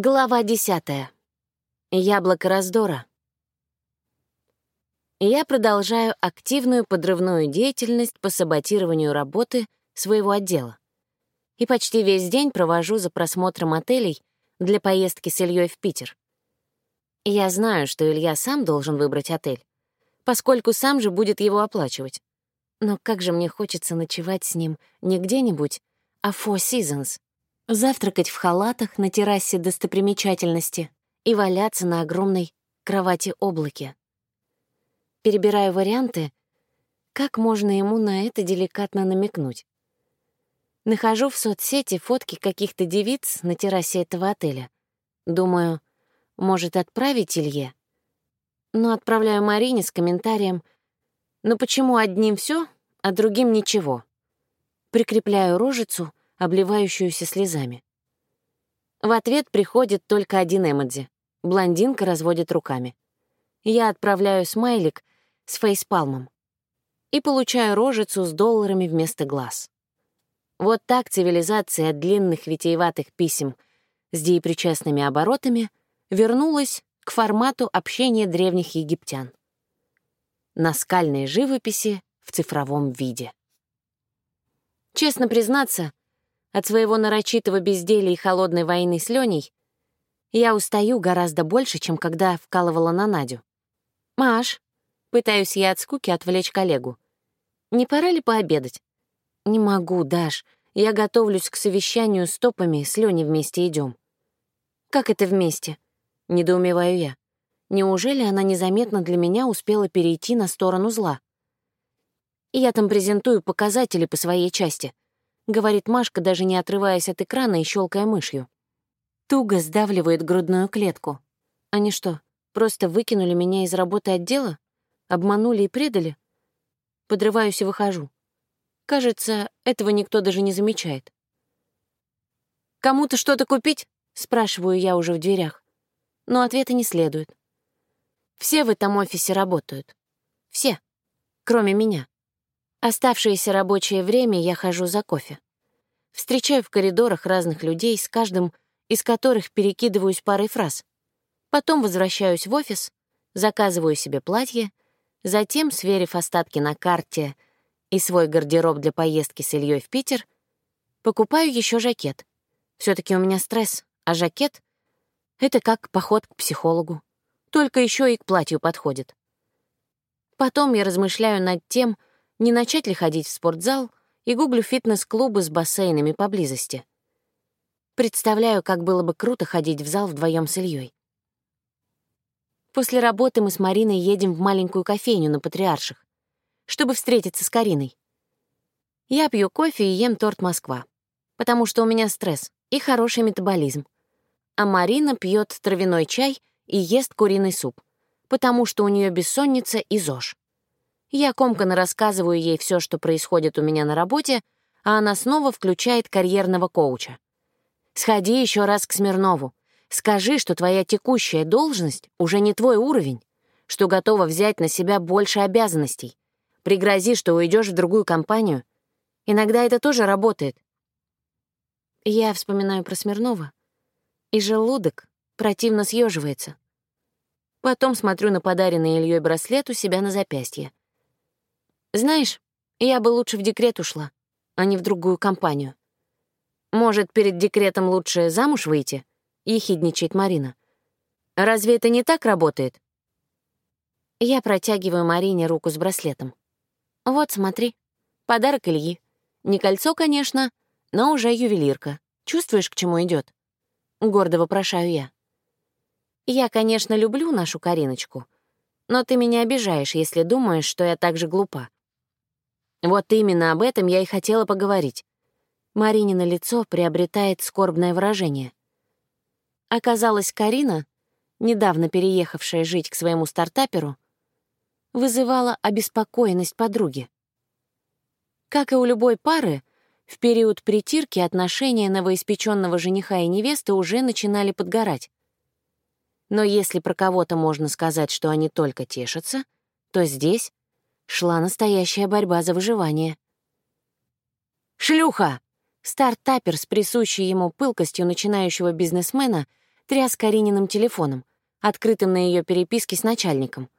Глава десятая. Яблоко раздора. Я продолжаю активную подрывную деятельность по саботированию работы своего отдела. И почти весь день провожу за просмотром отелей для поездки с Ильей в Питер. Я знаю, что Илья сам должен выбрать отель, поскольку сам же будет его оплачивать. Но как же мне хочется ночевать с ним не где-нибудь, а Four Seasons — завтракать в халатах на террасе достопримечательности и валяться на огромной кровати-облаке. Перебираю варианты, как можно ему на это деликатно намекнуть. Нахожу в соцсети фотки каких-то девиц на террасе этого отеля. Думаю, может отправить Илье? Но отправляю Марине с комментарием «Ну почему одним все, а другим ничего?» Прикрепляю рожицу обливающуюся слезами. В ответ приходит только один эмодзи. Блондинка разводит руками. Я отправляю смайлик с фейспалмом и получаю рожицу с долларами вместо глаз. Вот так цивилизация длинных витиеватых писем с деепричастными оборотами вернулась к формату общения древних египтян. Наскальной живописи в цифровом виде. Честно признаться, от своего нарочитого безделия и холодной войны с Леней я устаю гораздо больше, чем когда вкалывала на Надю. «Маш», — пытаюсь я от скуки отвлечь коллегу, «не пора ли пообедать?» «Не могу, Даш. Я готовлюсь к совещанию с топами, с Леней вместе идем. «Как это вместе?» — недоумеваю я. Неужели она незаметно для меня успела перейти на сторону зла? Я там презентую показатели по своей части —— говорит Машка, даже не отрываясь от экрана и щелкая мышью. Туго сдавливает грудную клетку. Они что, просто выкинули меня из работы отдела? Обманули и предали? Подрываюсь и выхожу. Кажется, этого никто даже не замечает. «Кому-то что-то купить?» — спрашиваю я уже в дверях. Но ответа не следует. Все в этом офисе работают. Все, кроме меня. Оставшееся рабочее время я хожу за кофе. Встречаю в коридорах разных людей, с каждым из которых перекидываюсь парой фраз. Потом возвращаюсь в офис, заказываю себе платье, затем, сверив остатки на карте и свой гардероб для поездки с Ильей в Питер, покупаю еще жакет. все таки у меня стресс, а жакет — это как поход к психологу. Только еще и к платью подходит. Потом я размышляю над тем, не начать ли ходить в спортзал, и гуглю фитнес-клубы с бассейнами поблизости. Представляю, как было бы круто ходить в зал вдвоем с Ильей. После работы мы с Мариной едем в маленькую кофейню на Патриарших, чтобы встретиться с Кариной. Я пью кофе и ем торт «Москва», потому что у меня стресс и хороший метаболизм. А Марина пьет травяной чай и ест куриный суп, потому что у нее бессонница и ЗОЖ. Я комканно рассказываю ей все, что происходит у меня на работе, а она снова включает карьерного коуча. «Сходи еще раз к Смирнову. Скажи, что твоя текущая должность уже не твой уровень, что готова взять на себя больше обязанностей. Пригрози, что уйдешь в другую компанию. Иногда это тоже работает». Я вспоминаю про Смирнова, и желудок противно съеживается. Потом смотрю на подаренный Ильей браслет у себя на запястье. Знаешь, я бы лучше в декрет ушла, а не в другую компанию. Может, перед декретом лучше замуж выйти? Ехидничает Марина. Разве это не так работает? Я протягиваю Марине руку с браслетом. Вот, смотри, подарок Ильи. Не кольцо, конечно, но уже ювелирка. Чувствуешь, к чему идет? Гордо вопрошаю я. Я, конечно, люблю нашу Кариночку, но ты меня обижаешь, если думаешь, что я так же глупа. Вот именно об этом я и хотела поговорить. Маринина лицо приобретает скорбное выражение. Оказалось, Карина, недавно переехавшая жить к своему стартаперу, вызывала обеспокоенность подруги. Как и у любой пары, в период притирки отношения новоиспеченного жениха и невесты уже начинали подгорать. Но если про кого-то можно сказать, что они только тешатся, то здесь шла настоящая борьба за выживание. «Шлюха!» Стартапер с присущей ему пылкостью начинающего бизнесмена тряс Карининым телефоном, открытым на ее переписке с начальником.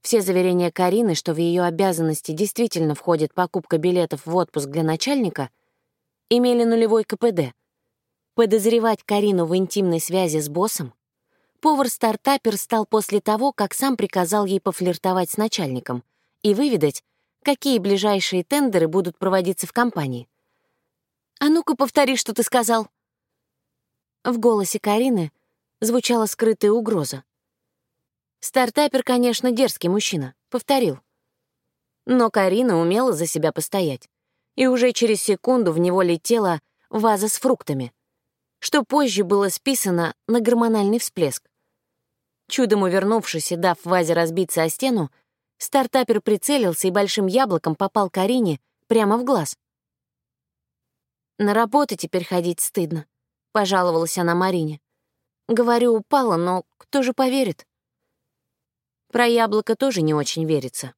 Все заверения Карины, что в ее обязанности действительно входит покупка билетов в отпуск для начальника, имели нулевой КПД. Подозревать Карину в интимной связи с боссом повар-стартапер стал после того, как сам приказал ей пофлиртовать с начальником и выведать, какие ближайшие тендеры будут проводиться в компании. «А ну-ка, повтори, что ты сказал». В голосе Карины звучала скрытая угроза. Стартапер, конечно, дерзкий мужчина, повторил. Но Карина умела за себя постоять, и уже через секунду в него летела ваза с фруктами, что позже было списано на гормональный всплеск. Чудом увернувшись и дав вазе разбиться о стену, стартапер прицелился и большим яблоком попал Карине прямо в глаз. «На работу теперь ходить стыдно», — пожаловалась она Марине. «Говорю, упала, но кто же поверит?» Про яблоко тоже не очень верится.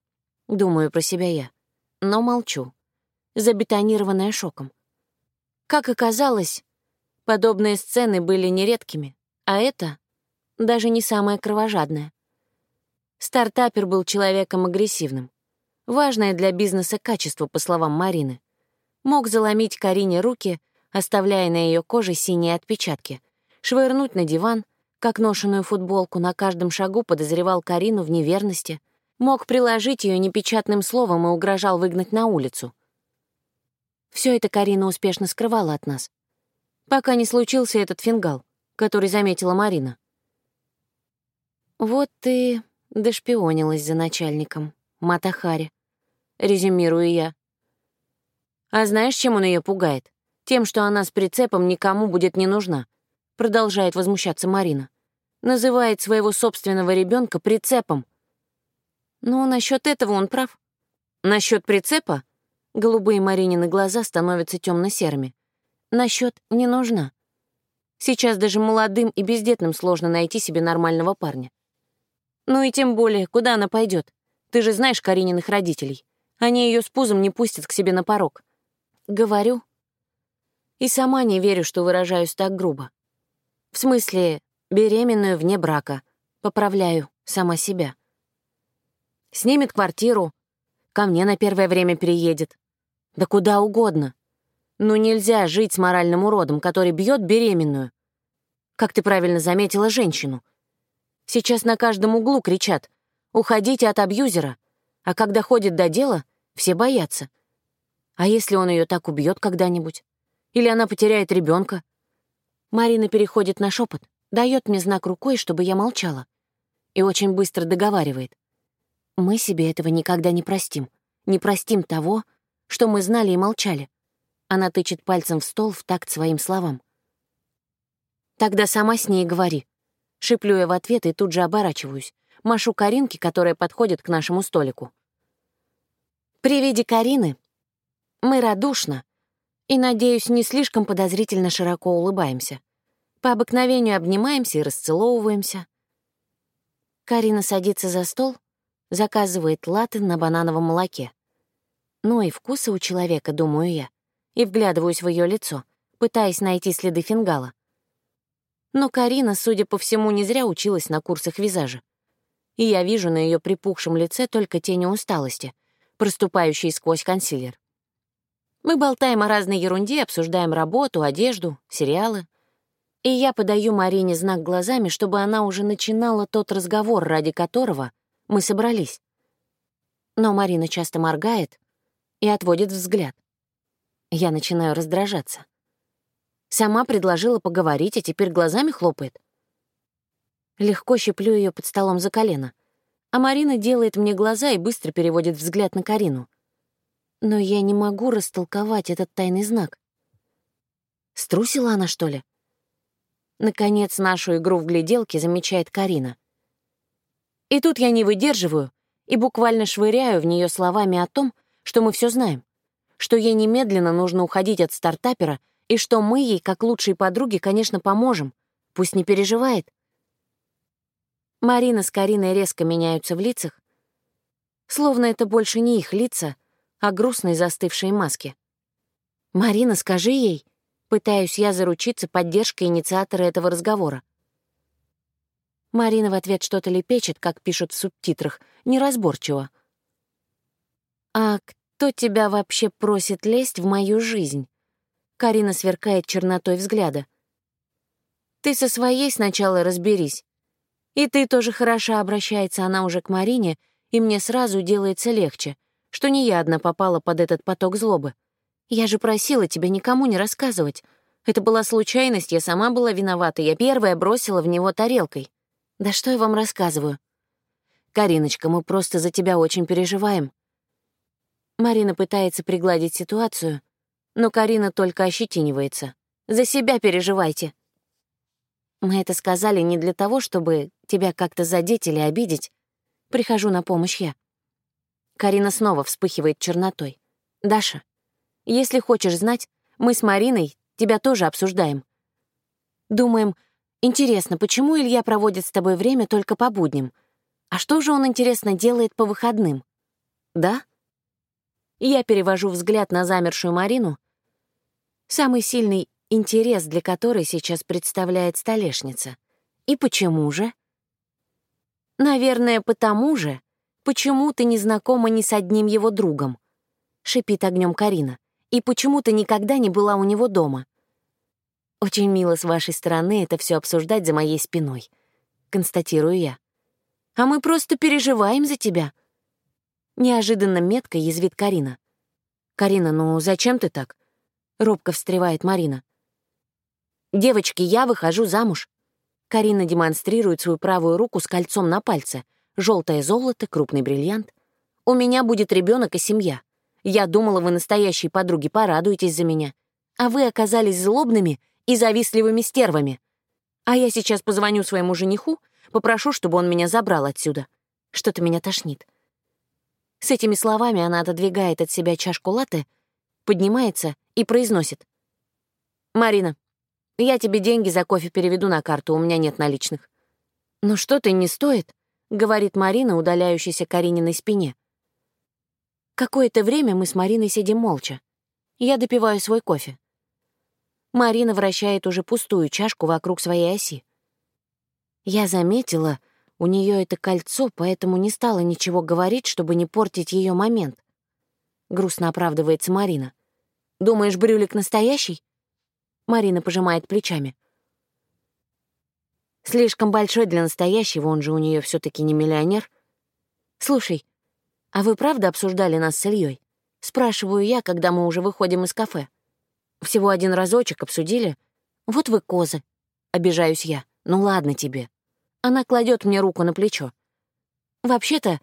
Думаю про себя я. Но молчу. Забетонированная шоком. Как оказалось, подобные сцены были нередкими, а это даже не самое кровожадное. Стартапер был человеком агрессивным. Важное для бизнеса качество, по словам Марины. Мог заломить Карине руки, оставляя на ее коже синие отпечатки, швырнуть на диван, как ношеную футболку, на каждом шагу подозревал Карину в неверности, мог приложить ее непечатным словом и угрожал выгнать на улицу. Все это Карина успешно скрывала от нас. Пока не случился этот фингал, который заметила Марина. Вот ты дошпионилась за начальником, Матахари, резюмирую я. А знаешь, чем он ее пугает? Тем, что она с прицепом никому будет не нужна, продолжает возмущаться Марина называет своего собственного ребенка прицепом. Ну, насчет этого он прав. Насчет прицепа голубые Маринины глаза становятся темно-серыми. Насчет не нужна. Сейчас даже молодым и бездетным сложно найти себе нормального парня. Ну и тем более, куда она пойдет? Ты же знаешь Карининых родителей. Они ее с пузом не пустят к себе на порог. Говорю. И сама не верю, что выражаюсь так грубо. В смысле, Беременную вне брака. Поправляю сама себя. Снимет квартиру. Ко мне на первое время переедет. Да куда угодно. Ну нельзя жить с моральным уродом, который бьет беременную. Как ты правильно заметила, женщину. Сейчас на каждом углу кричат «Уходите от абьюзера», а когда ходит до дела, все боятся. А если он ее так убьет когда-нибудь? Или она потеряет ребенка? Марина переходит на шепот дает мне знак рукой, чтобы я молчала, и очень быстро договаривает. Мы себе этого никогда не простим. Не простим того, что мы знали и молчали. Она тычет пальцем в стол в такт своим словам. «Тогда сама с ней говори». Шиплю я в ответ и тут же оборачиваюсь. Машу Каринке, которая подходит к нашему столику. При виде Карины мы радушно и, надеюсь, не слишком подозрительно широко улыбаемся. По обыкновению обнимаемся и расцеловываемся. Карина садится за стол, заказывает латы на банановом молоке. Ну и вкусы у человека, думаю я, и вглядываюсь в ее лицо, пытаясь найти следы фингала. Но Карина, судя по всему, не зря училась на курсах визажа. И я вижу на ее припухшем лице только тени усталости, проступающие сквозь консилер. Мы болтаем о разной ерунде, обсуждаем работу, одежду, сериалы. И я подаю Марине знак глазами, чтобы она уже начинала тот разговор, ради которого мы собрались. Но Марина часто моргает и отводит взгляд. Я начинаю раздражаться. Сама предложила поговорить, а теперь глазами хлопает. Легко щеплю ее под столом за колено. А Марина делает мне глаза и быстро переводит взгляд на Карину. Но я не могу растолковать этот тайный знак. Струсила она, что ли? Наконец, нашу игру в гляделки замечает Карина. И тут я не выдерживаю и буквально швыряю в нее словами о том, что мы все знаем, что ей немедленно нужно уходить от стартапера и что мы ей, как лучшие подруги, конечно, поможем. Пусть не переживает. Марина с Кариной резко меняются в лицах, словно это больше не их лица, а грустные застывшие маски. «Марина, скажи ей», Пытаюсь я заручиться поддержкой инициатора этого разговора. Марина в ответ что-то лепечет, как пишут в субтитрах, неразборчиво. «А кто тебя вообще просит лезть в мою жизнь?» Карина сверкает чернотой взгляда. «Ты со своей сначала разберись. И ты тоже хороша», — обращается она уже к Марине, и мне сразу делается легче, что не я одна попала под этот поток злобы. Я же просила тебя никому не рассказывать. Это была случайность, я сама была виновата, я первая бросила в него тарелкой. Да что я вам рассказываю? Кариночка, мы просто за тебя очень переживаем. Марина пытается пригладить ситуацию, но Карина только ощетинивается. За себя переживайте. Мы это сказали не для того, чтобы тебя как-то задеть или обидеть. Прихожу на помощь я. Карина снова вспыхивает чернотой. «Даша, если хочешь знать, мы с Мариной тебя тоже обсуждаем. Думаем, Интересно, почему Илья проводит с тобой время только по будням? А что же он, интересно, делает по выходным? Да? Я перевожу взгляд на замершую Марину, самый сильный интерес для которой сейчас представляет столешница. И почему же? Наверное, потому же, почему ты не знакома ни с одним его другом, шипит огнем Карина, и почему ты никогда не была у него дома. Очень мило с вашей стороны это все обсуждать за моей спиной, констатирую я. А мы просто переживаем за тебя. Неожиданно метко язвит Карина. Карина, ну зачем ты так? Робко встревает Марина. Девочки, я выхожу замуж. Карина демонстрирует свою правую руку с кольцом на пальце. Желтое золото, крупный бриллиант. У меня будет ребенок и семья. Я думала, вы настоящие подруги, порадуетесь за меня. А вы оказались злобными и завистливыми стервами. А я сейчас позвоню своему жениху, попрошу, чтобы он меня забрал отсюда. Что-то меня тошнит. С этими словами она отодвигает от себя чашку латте, поднимается и произносит. «Марина, я тебе деньги за кофе переведу на карту, у меня нет наличных». «Ну что ты, не стоит», — говорит Марина, удаляющаяся Карининой спине. Какое-то время мы с Мариной сидим молча. Я допиваю свой кофе. Марина вращает уже пустую чашку вокруг своей оси. Я заметила, у нее это кольцо, поэтому не стала ничего говорить, чтобы не портить ее момент. Грустно оправдывается Марина. «Думаешь, брюлик настоящий?» Марина пожимает плечами. «Слишком большой для настоящего, он же у нее все таки не миллионер. Слушай, а вы правда обсуждали нас с Ильей? Спрашиваю я, когда мы уже выходим из кафе. Всего один разочек обсудили. Вот вы козы. Обижаюсь я. Ну ладно тебе. Она кладет мне руку на плечо. Вообще-то,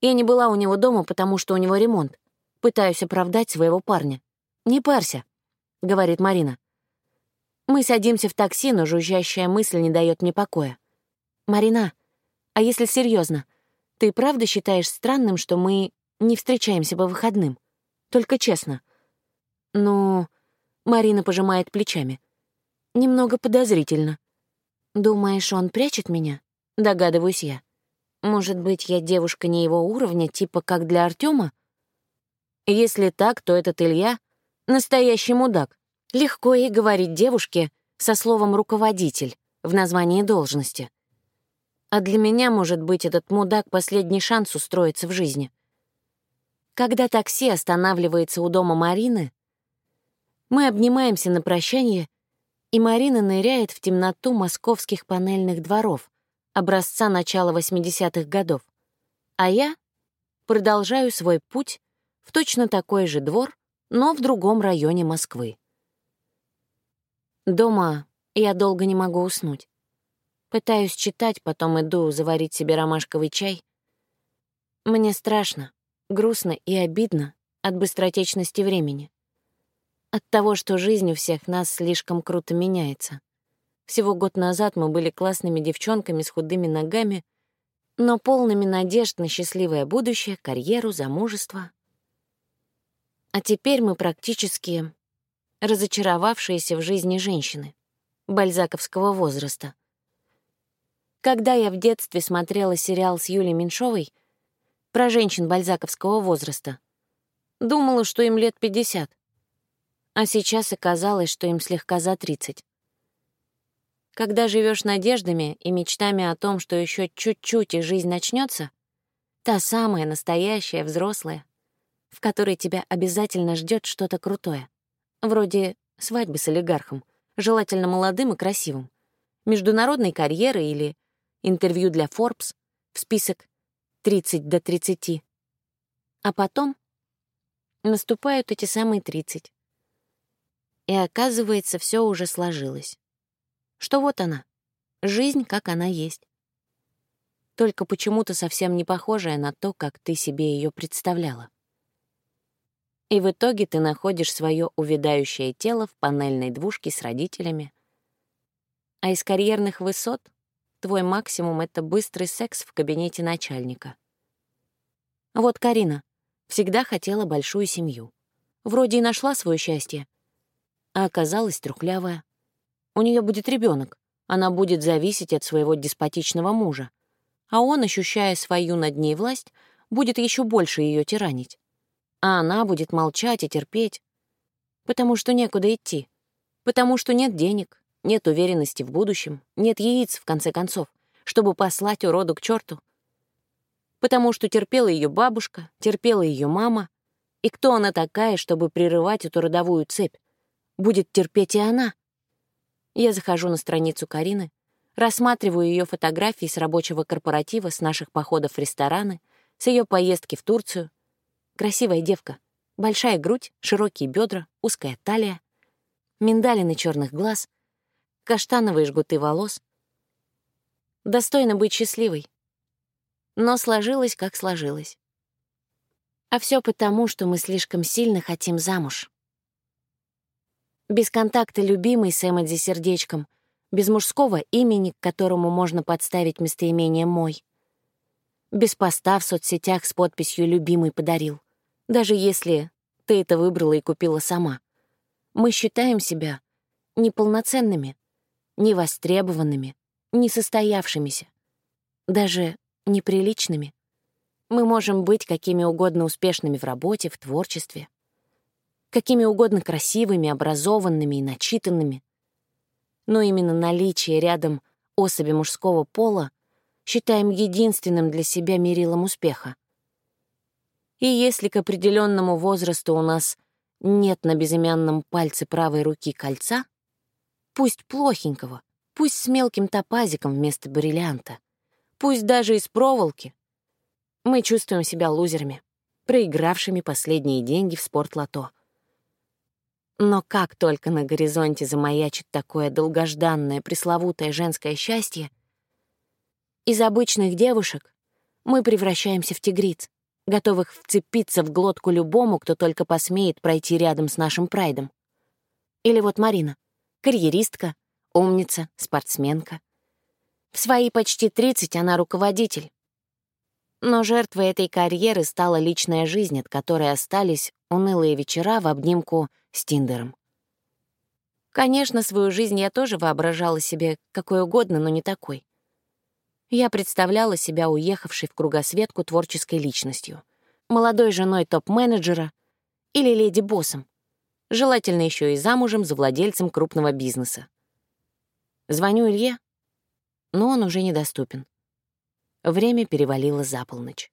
я не была у него дома, потому что у него ремонт. Пытаюсь оправдать своего парня. «Не парься», — говорит Марина. Мы садимся в такси, но жужжащая мысль не дает мне покоя. «Марина, а если серьезно, ты правда считаешь странным, что мы не встречаемся по выходным? Только честно». «Ну, Марина пожимает плечами. Немного подозрительно. Думаешь, он прячет меня? Догадываюсь я. Может быть, я девушка не его уровня, типа как для Артема? Если так, то этот Илья — настоящий мудак. Легко и говорить девушке со словом «руководитель» в названии должности. А для меня, может быть, этот мудак — последний шанс устроиться в жизни. Когда такси останавливается у дома Марины, мы обнимаемся на прощание, и Марина ныряет в темноту московских панельных дворов, образца начала 80-х годов. А я продолжаю свой путь в точно такой же двор, но в другом районе Москвы. Дома я долго не могу уснуть. Пытаюсь читать, потом иду заварить себе ромашковый чай. Мне страшно, грустно и обидно от быстротечности времени. От того, что жизнь у всех нас слишком круто меняется. Всего год назад мы были классными девчонками с худыми ногами, но полными надежд на счастливое будущее, карьеру, замужество. А теперь мы практически разочаровавшиеся в жизни женщины бальзаковского возраста. Когда я в детстве смотрела сериал с Юлей Меньшовой про женщин бальзаковского возраста, думала, что им лет 50 а сейчас оказалось, что им слегка за 30. Когда живешь надеждами и мечтами о том, что еще чуть-чуть и жизнь начнется, та самая настоящая взрослая, в которой тебя обязательно ждет что-то крутое, вроде свадьбы с олигархом, желательно молодым и красивым, международной карьеры или интервью для Forbes в список 30 до 30. А потом наступают эти самые 30. И оказывается, все уже сложилось. Что вот она, жизнь, как она есть. Только почему-то совсем не похожая на то, как ты себе ее представляла. И в итоге ты находишь свое увядающее тело в панельной двушке с родителями. А из карьерных высот твой максимум — это быстрый секс в кабинете начальника. Вот Карина всегда хотела большую семью. Вроде и нашла свое счастье, а оказалась трухлявая. У нее будет ребенок, она будет зависеть от своего деспотичного мужа, а он, ощущая свою над ней власть, будет еще больше ее тиранить. А она будет молчать и терпеть, потому что некуда идти, потому что нет денег, нет уверенности в будущем, нет яиц, в конце концов, чтобы послать уроду к черту. Потому что терпела ее бабушка, терпела ее мама. И кто она такая, чтобы прерывать эту родовую цепь? Будет терпеть и она. Я захожу на страницу Карины, рассматриваю ее фотографии с рабочего корпоратива, с наших походов в рестораны, с ее поездки в Турцию. Красивая девка. Большая грудь, широкие бедра, узкая талия, миндалины черных глаз, каштановые жгуты волос. Достойно быть счастливой. Но сложилось, как сложилось. А все потому, что мы слишком сильно хотим замуж. Без контакта любимой с Эмодзи сердечком, без мужского имени, к которому можно подставить местоимение «мой». Без поста в соцсетях с подписью «любимый подарил», даже если ты это выбрала и купила сама. Мы считаем себя неполноценными, невостребованными, несостоявшимися, даже неприличными. Мы можем быть какими угодно успешными в работе, в творчестве, какими угодно красивыми, образованными и начитанными. Но именно наличие рядом особи мужского пола считаем единственным для себя мерилом успеха. И если к определенному возрасту у нас нет на безымянном пальце правой руки кольца, пусть плохенького, пусть с мелким топазиком вместо бриллианта, пусть даже из проволоки, мы чувствуем себя лузерами, проигравшими последние деньги в спортлото. Но как только на горизонте замаячит такое долгожданное пресловутое женское счастье, из обычных девушек мы превращаемся в тигриц, готовых вцепиться в глотку любому, кто только посмеет пройти рядом с нашим прайдом. Или вот Марина, карьеристка, умница, спортсменка. В свои почти 30 она руководитель. Но жертвой этой карьеры стала личная жизнь, от которой остались унылые вечера в обнимку с Тиндером. Конечно, свою жизнь я тоже воображала себе какой угодно, но не такой. Я представляла себя уехавшей в кругосветку творческой личностью, молодой женой топ-менеджера или леди-боссом, желательно еще и замужем за владельцем крупного бизнеса. Звоню Илье, но он уже недоступен. Время перевалило за полночь.